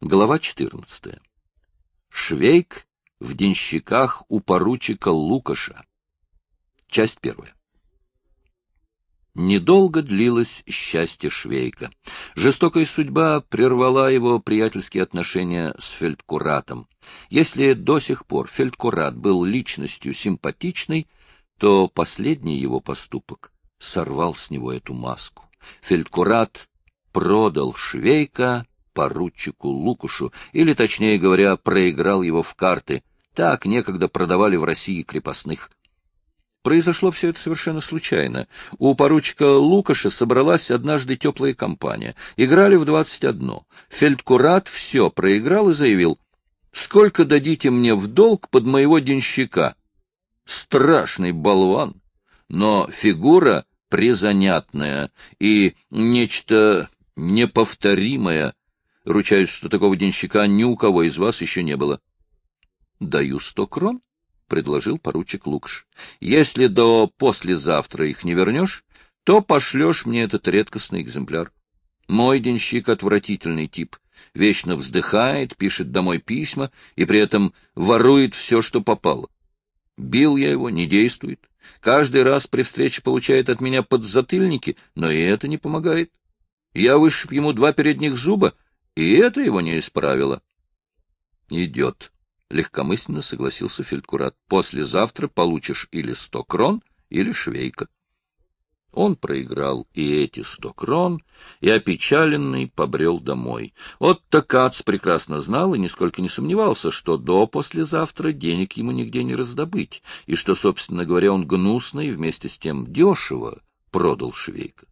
Глава 14. Швейк в денщиках у поручика Лукаша. Часть первая. Недолго длилось счастье Швейка. Жестокая судьба прервала его приятельские отношения с Фельдкуратом. Если до сих пор Фельдкурат был личностью симпатичной, то последний его поступок сорвал с него эту маску. Фельдкурат продал Швейка поручику Лукушу, или, точнее говоря, проиграл его в карты. Так некогда продавали в России крепостных. Произошло все это совершенно случайно. У поручика Лукаша собралась однажды теплая компания. Играли в двадцать одно. Фельдкурат все проиграл и заявил, «Сколько дадите мне в долг под моего денщика?» Страшный болван, но фигура призанятная и нечто неповторимое Ручаюсь, что такого денщика ни у кого из вас еще не было. — Даю сто крон, — предложил поручик Лукш. — Если до послезавтра их не вернешь, то пошлешь мне этот редкостный экземпляр. Мой денщик — отвратительный тип. Вечно вздыхает, пишет домой письма и при этом ворует все, что попало. Бил я его, не действует. Каждый раз при встрече получает от меня подзатыльники, но и это не помогает. Я вышиб ему два передних зуба, и это его не исправило. — Идет, — легкомысленно согласился Фельдкурат. — Послезавтра получишь или сто крон, или швейка. Он проиграл и эти сто крон, и опечаленный побрел домой. Отто Кац прекрасно знал и нисколько не сомневался, что до послезавтра денег ему нигде не раздобыть, и что, собственно говоря, он гнусно и вместе с тем дешево продал швейка.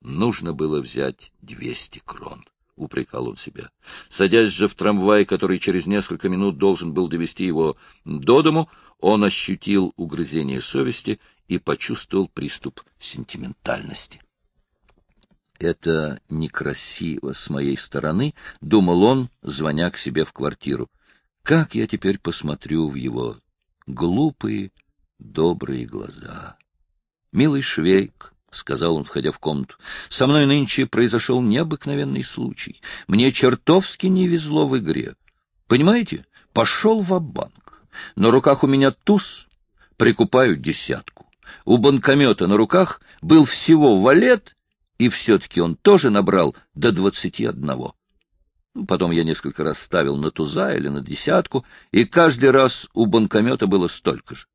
Нужно было взять двести крон. — упрекал он себя. Садясь же в трамвай, который через несколько минут должен был довести его до дому, он ощутил угрызение совести и почувствовал приступ сентиментальности. «Это некрасиво с моей стороны», — думал он, звоня к себе в квартиру. «Как я теперь посмотрю в его глупые, добрые глаза?» «Милый Швейк, — сказал он, входя в комнату. — Со мной нынче произошел необыкновенный случай. Мне чертовски не везло в игре. Понимаете, пошел в банк На руках у меня туз, прикупаю десятку. У банкомета на руках был всего валет, и все-таки он тоже набрал до двадцати одного. Потом я несколько раз ставил на туза или на десятку, и каждый раз у банкомета было столько же.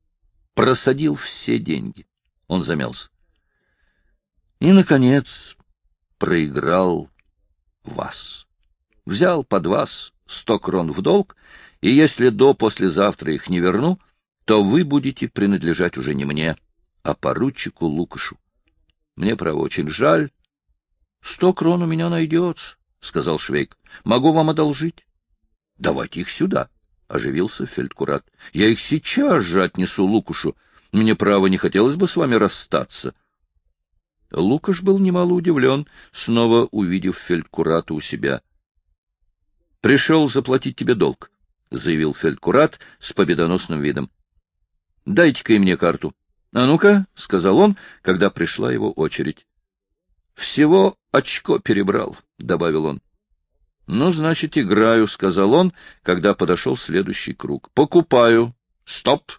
Просадил все деньги. Он замялся. И, наконец, проиграл вас. Взял под вас сто крон в долг, и если до послезавтра их не верну, то вы будете принадлежать уже не мне, а поручику Лукашу. Мне, право, очень жаль. — Сто крон у меня найдется, — сказал Швейк. — Могу вам одолжить. — Давайте их сюда, — оживился Фельдкурат. — Я их сейчас же отнесу Лукушу. Мне, право, не хотелось бы с вами расстаться. Лукаш был немало удивлен, снова увидев фельдкурата у себя. — Пришел заплатить тебе долг, — заявил фельдкурат с победоносным видом. — Дайте-ка и мне карту. — А ну-ка, — сказал он, когда пришла его очередь. — Всего очко перебрал, — добавил он. — Ну, значит, играю, — сказал он, когда подошел следующий круг. — Покупаю. — Стоп!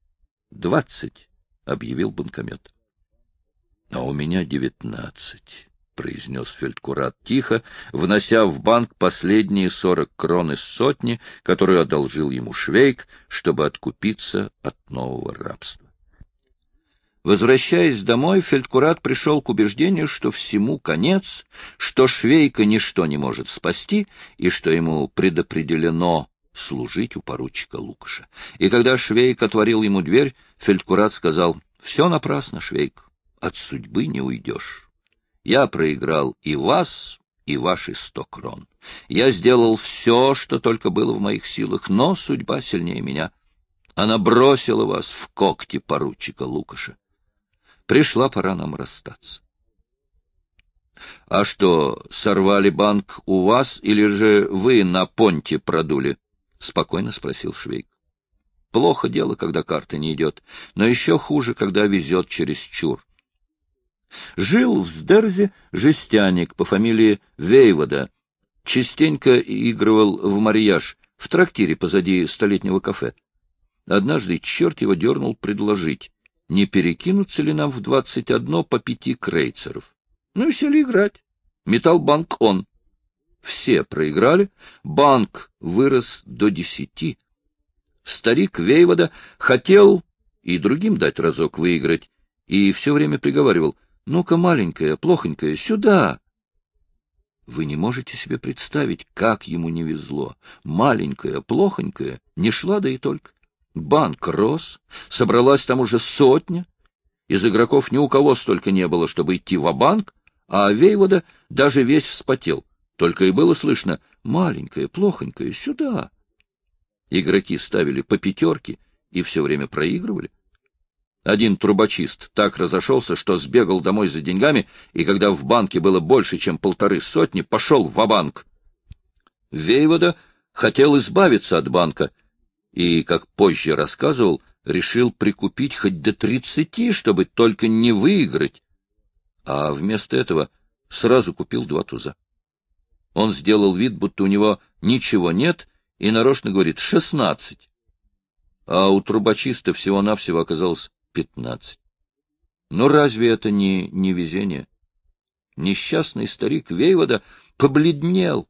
— Двадцать, — объявил банкомет. — А у меня девятнадцать, — произнес фельдкурат тихо, внося в банк последние сорок крон из сотни, которую одолжил ему Швейк, чтобы откупиться от нового рабства. Возвращаясь домой, фельдкурат пришел к убеждению, что всему конец, что Швейка ничто не может спасти и что ему предопределено служить у поручика Лукаша. И когда Швейк отворил ему дверь, фельдкурат сказал, — Все напрасно, Швейк от судьбы не уйдешь. Я проиграл и вас, и ваши сто крон. Я сделал все, что только было в моих силах, но судьба сильнее меня. Она бросила вас в когти поручика Лукаша. Пришла пора нам расстаться. — А что, сорвали банк у вас, или же вы на понте продули? — спокойно спросил Швейк. — Плохо дело, когда карта не идет, но еще хуже, когда везет через чур. Жил в Сдерзе жестяник по фамилии Вейвода. частенько игрывал в марияж в трактире позади столетнего кафе. Однажды черт его дернул предложить, не перекинуться ли нам в двадцать одно по пяти крейцеров. Ну и сели играть. Металлбанк он. Все проиграли, банк вырос до десяти. Старик Вейвода хотел и другим дать разок выиграть, и все время приговаривал, ну-ка, маленькая, плохонькая, сюда. Вы не можете себе представить, как ему не везло. Маленькая, плохонькая, не шла да и только. Банк рос, собралась там уже сотня. Из игроков ни у кого столько не было, чтобы идти в банк а Вейвода даже весь вспотел. Только и было слышно «маленькая, плохонькая, сюда». Игроки ставили по пятерке и все время проигрывали. Один трубочист так разошелся, что сбегал домой за деньгами, и когда в банке было больше, чем полторы сотни, пошел в банк Вейвода хотел избавиться от банка и, как позже рассказывал, решил прикупить хоть до тридцати, чтобы только не выиграть а вместо этого сразу купил два туза. Он сделал вид, будто у него ничего нет, и нарочно говорит «шестнадцать». А у трубочиста всего-навсего оказалось пятнадцать. Но разве это не невезение? Несчастный старик Вейвода побледнел,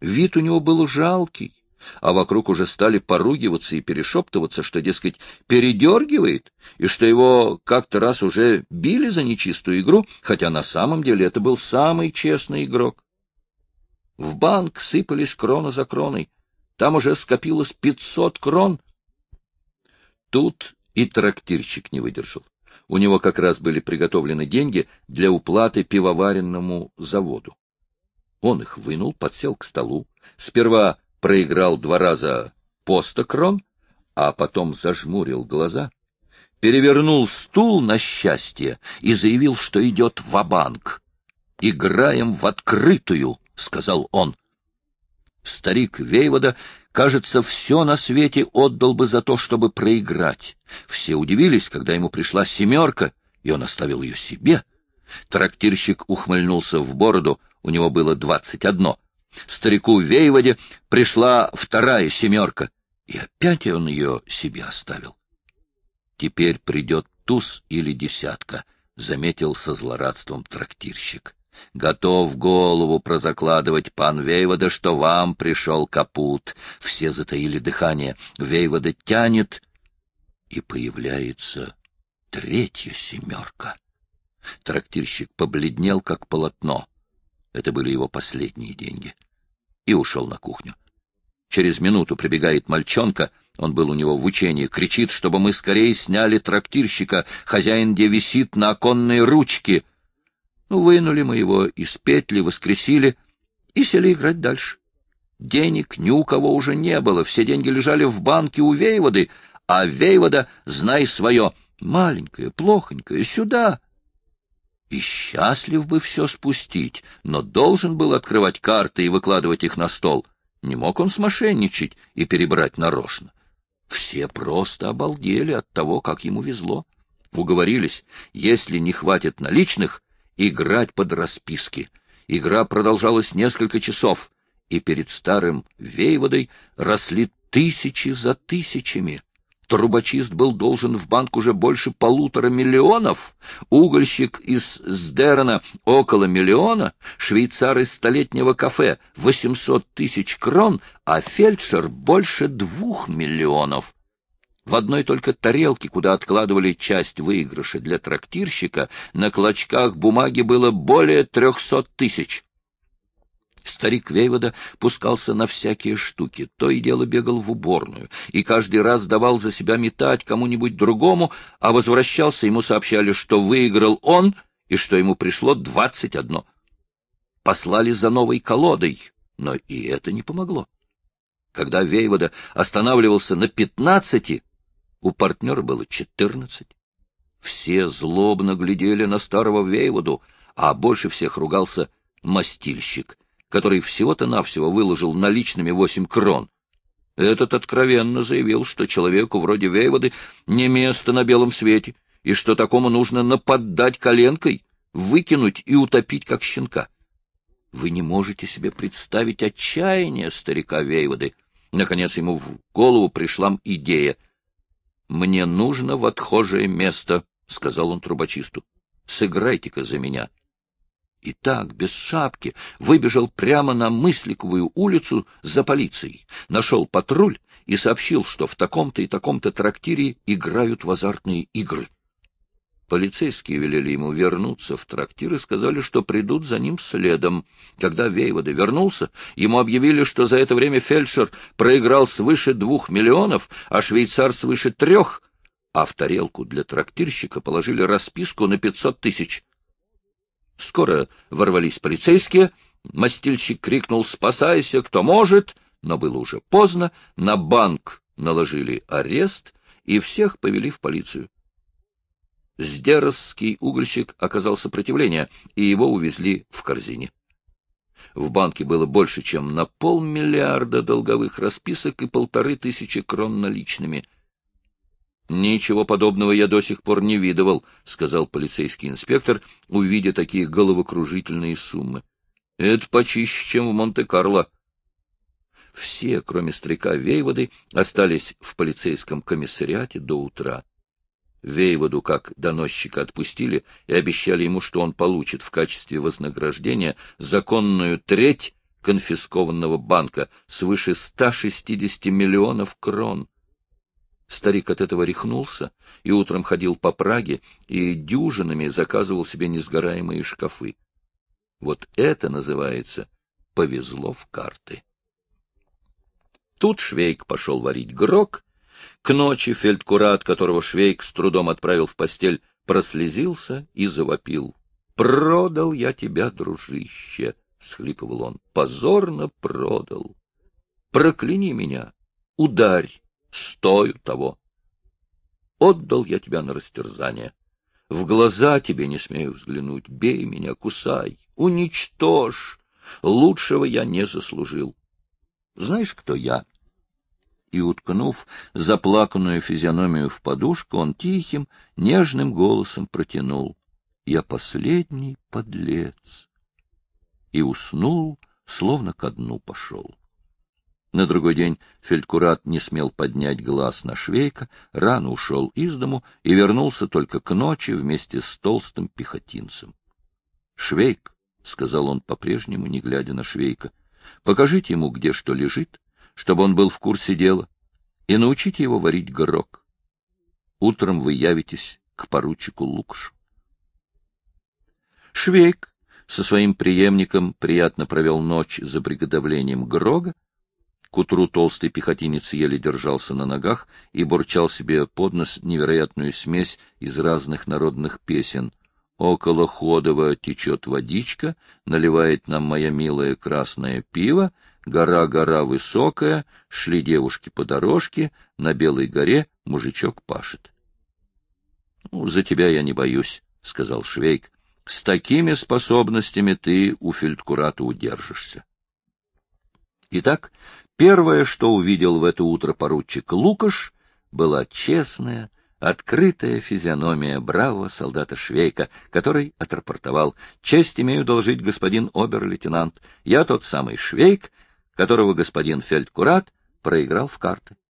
вид у него был жалкий а вокруг уже стали поругиваться и перешептываться, что, дескать, передергивает, и что его как-то раз уже били за нечистую игру, хотя на самом деле это был самый честный игрок. В банк сыпались крона за кроной. Там уже скопилось пятьсот крон. Тут и трактирщик не выдержал. У него как раз были приготовлены деньги для уплаты пивоваренному заводу. Он их вынул, подсел к столу, сперва проиграл два раза по сто крон, а потом зажмурил глаза, перевернул стул на счастье и заявил, что идет в банк «Играем в открытую», — сказал он. Старик Вейвода, кажется, все на свете отдал бы за то, чтобы проиграть. Все удивились, когда ему пришла семерка, и он оставил ее себе. Трактирщик ухмыльнулся в бороду, у него было двадцать одно. Старику Вейводе пришла вторая семерка, и опять он ее себе оставил. Теперь придет туз или десятка, — заметил со злорадством трактирщик. Готов голову прозакладывать, пан Вейвода, что вам пришел капут. Все затаили дыхание. Вейвода тянет, и появляется третья семерка. Трактирщик побледнел, как полотно. Это были его последние деньги и ушел на кухню. Через минуту прибегает мальчонка, он был у него в учении, кричит, чтобы мы скорее сняли трактирщика, хозяин где висит на оконной ручке. Ну, вынули мы его из петли, воскресили и сели играть дальше. Денег ни у кого уже не было, все деньги лежали в банке у Вейводы, а Вейвода, знай свое, маленькое, плохонькое, сюда, и счастлив бы все спустить, но должен был открывать карты и выкладывать их на стол. Не мог он смошенничать и перебрать нарочно. Все просто обалдели от того, как ему везло. Уговорились, если не хватит наличных, играть под расписки. Игра продолжалась несколько часов, и перед старым Вейводой росли тысячи за тысячами. Трубочист был должен в банк уже больше полутора миллионов, угольщик из Сдерена около миллиона, швейцар из столетнего кафе восемьсот тысяч крон, а фельдшер больше двух миллионов. В одной только тарелке, куда откладывали часть выигрыша для трактирщика, на клочках бумаги было более трехсот тысяч. Старик Вейвода пускался на всякие штуки, то и дело бегал в уборную, и каждый раз давал за себя метать кому-нибудь другому, а возвращался, ему сообщали, что выиграл он и что ему пришло двадцать одно. Послали за новой колодой, но и это не помогло. Когда Вейвода останавливался на пятнадцати, у партнера было четырнадцать. Все злобно глядели на старого Вейводу, а больше всех ругался мастильщик — который всего-то навсего выложил наличными восемь крон. Этот откровенно заявил, что человеку вроде Вейводы не место на белом свете, и что такому нужно наподдать коленкой, выкинуть и утопить, как щенка. Вы не можете себе представить отчаяние старика Вейводы. Наконец ему в голову пришла идея. — Мне нужно в отхожее место, — сказал он трубочисту. — Сыграйте-ка за меня. И так, без шапки, выбежал прямо на Мысликовую улицу за полицией, нашел патруль и сообщил, что в таком-то и таком-то трактире играют в азартные игры. Полицейские велели ему вернуться в трактир и сказали, что придут за ним следом. Когда Вейвода вернулся, ему объявили, что за это время фельдшер проиграл свыше двух миллионов, а швейцар свыше трех, а в тарелку для трактирщика положили расписку на пятьсот тысяч. Скоро ворвались полицейские, мастильщик крикнул «Спасайся, кто может!», но было уже поздно, на банк наложили арест и всех повели в полицию. Сдеросский угольщик оказал сопротивление, и его увезли в корзине. В банке было больше, чем на полмиллиарда долговых расписок и полторы тысячи крон наличными. — Ничего подобного я до сих пор не видывал, — сказал полицейский инспектор, увидя такие головокружительные суммы. — Это почище, чем в Монте-Карло. Все, кроме старика Вейводы, остались в полицейском комиссариате до утра. Вейводу как доносчика отпустили и обещали ему, что он получит в качестве вознаграждения законную треть конфискованного банка свыше 160 миллионов крон. Старик от этого рехнулся и утром ходил по Праге и дюжинами заказывал себе несгораемые шкафы. Вот это называется «повезло в карты». Тут Швейк пошел варить грок, к ночи фельдкурат, которого Швейк с трудом отправил в постель, прослезился и завопил. — Продал я тебя, дружище! — схлипывал он. — Позорно продал! Прокляни меня! Ударь! Стою того! Отдал я тебя на растерзание. В глаза тебе не смею взглянуть. Бей меня, кусай, уничтожь. Лучшего я не заслужил. Знаешь, кто я? И, уткнув заплаканную физиономию в подушку, он тихим, нежным голосом протянул «Я последний подлец!» и уснул, словно ко дну пошел. На другой день фельдкурат не смел поднять глаз на Швейка, рано ушел из дому и вернулся только к ночи вместе с толстым пехотинцем. — Швейк, — сказал он по-прежнему, не глядя на Швейка, — покажите ему, где что лежит, чтобы он был в курсе дела, и научите его варить горох. Утром вы явитесь к поручику Лукшу. Швейк со своим преемником приятно провел ночь за приготовлением грога. К утру толстый пехотинец еле держался на ногах и бурчал себе под нос невероятную смесь из разных народных песен — Около Ходова течет водичка, наливает нам моя милая красное пиво, гора-гора высокая, шли девушки по дорожке, на Белой горе мужичок пашет. — Ну, за тебя я не боюсь, — сказал Швейк. — С такими способностями ты у фельдкурата удержишься. Итак, первое, что увидел в это утро поручик Лукаш, была честная, открытая физиономия бравого солдата Швейка, который отрапортовал. «Честь имею должить, господин обер-лейтенант. Я тот самый Швейк, которого господин фельдкурат проиграл в карты.